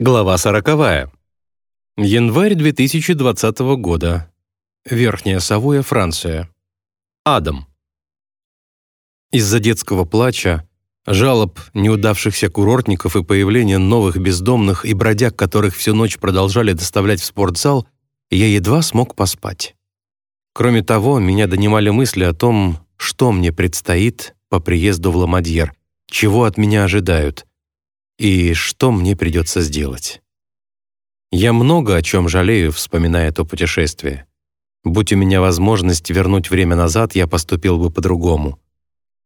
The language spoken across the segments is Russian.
Глава сороковая. Январь 2020 года. Верхняя Савоя, Франция. Адам. Из-за детского плача, жалоб неудавшихся курортников и появления новых бездомных и бродяг, которых всю ночь продолжали доставлять в спортзал, я едва смог поспать. Кроме того, меня донимали мысли о том, что мне предстоит по приезду в Ламадьер, чего от меня ожидают — и что мне придется сделать. Я много о чем жалею, вспоминая то путешествие. Будь у меня возможность вернуть время назад, я поступил бы по-другому.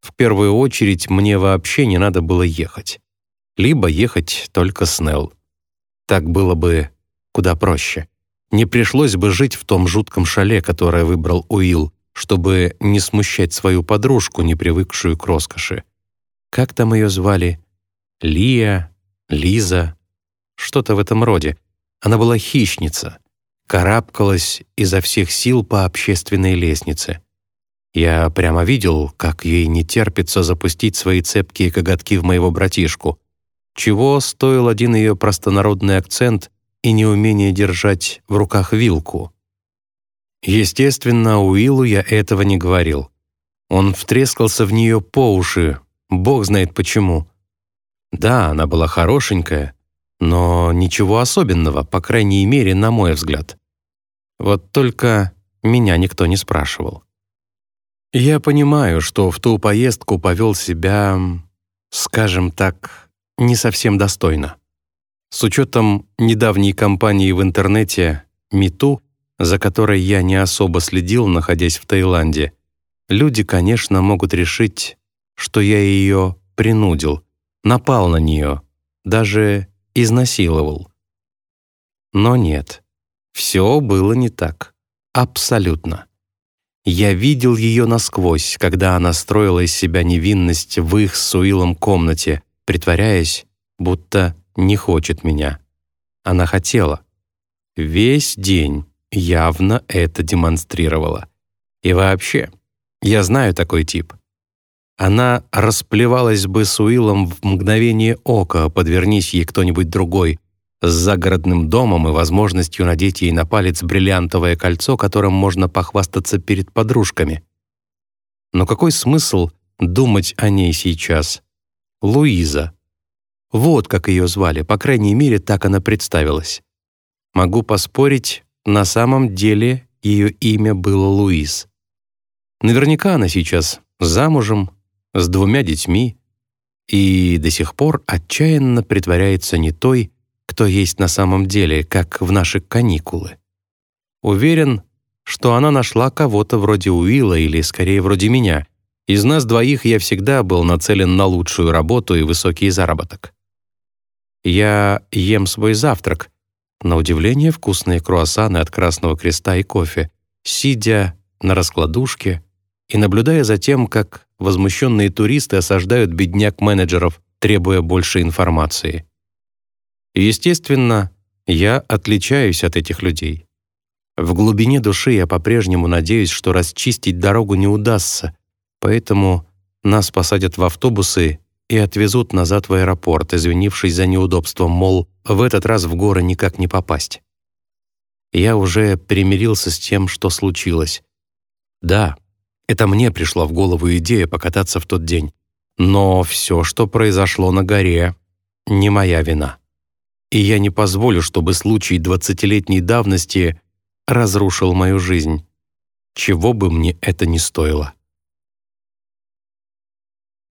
В первую очередь, мне вообще не надо было ехать. Либо ехать только с Нелл. Так было бы куда проще. Не пришлось бы жить в том жутком шале, которое выбрал Уилл, чтобы не смущать свою подружку, не привыкшую к роскоши. Как там ее звали? Лия, Лиза, что-то в этом роде. Она была хищница, карабкалась изо всех сил по общественной лестнице. Я прямо видел, как ей не терпится запустить свои цепкие коготки в моего братишку, чего стоил один ее простонародный акцент и неумение держать в руках вилку. Естественно, Уиллу я этого не говорил. Он втрескался в нее по уши, бог знает почему — да, она была хорошенькая, но ничего особенного, по крайней мере, на мой взгляд. Вот только меня никто не спрашивал. Я понимаю, что в ту поездку повел себя, скажем так, не совсем достойно. С учетом недавней кампании в интернете «Мету», за которой я не особо следил, находясь в Таиланде, люди, конечно, могут решить, что я ее принудил — напал на нее, даже изнасиловал. Но нет, все было не так. Абсолютно. Я видел ее насквозь, когда она строила из себя невинность в их с Уиллом комнате, притворяясь, будто не хочет меня. Она хотела. Весь день явно это демонстрировала. И вообще, я знаю такой тип. Она расплевалась бы с Уиллом в мгновение ока, подвернись ей кто-нибудь другой, с загородным домом и возможностью надеть ей на палец бриллиантовое кольцо, которым можно похвастаться перед подружками. Но какой смысл думать о ней сейчас? Луиза. Вот как ее звали, по крайней мере, так она представилась. Могу поспорить, на самом деле ее имя было Луиз. Наверняка она сейчас замужем, с двумя детьми и до сих пор отчаянно притворяется не той, кто есть на самом деле, как в наши каникулы. Уверен, что она нашла кого-то вроде Уилла или, скорее, вроде меня. Из нас двоих я всегда был нацелен на лучшую работу и высокий заработок. Я ем свой завтрак, на удивление вкусные круассаны от Красного Креста и кофе, сидя на раскладушке и наблюдая за тем, как возмущенные туристы осаждают бедняк-менеджеров, требуя больше информации. естественно, я отличаюсь от этих людей. В глубине души я по-прежнему надеюсь, что расчистить дорогу не удастся, поэтому нас посадят в автобусы и отвезут назад в аэропорт, извинившись за неудобство, мол, в этот раз в горы никак не попасть. Я уже примирился с тем, что случилось. Да, это мне пришла в голову идея покататься в тот день. Но все, что произошло на горе, не моя вина. И я не позволю, чтобы случай двадцатилетней давности разрушил мою жизнь, чего бы мне это ни стоило.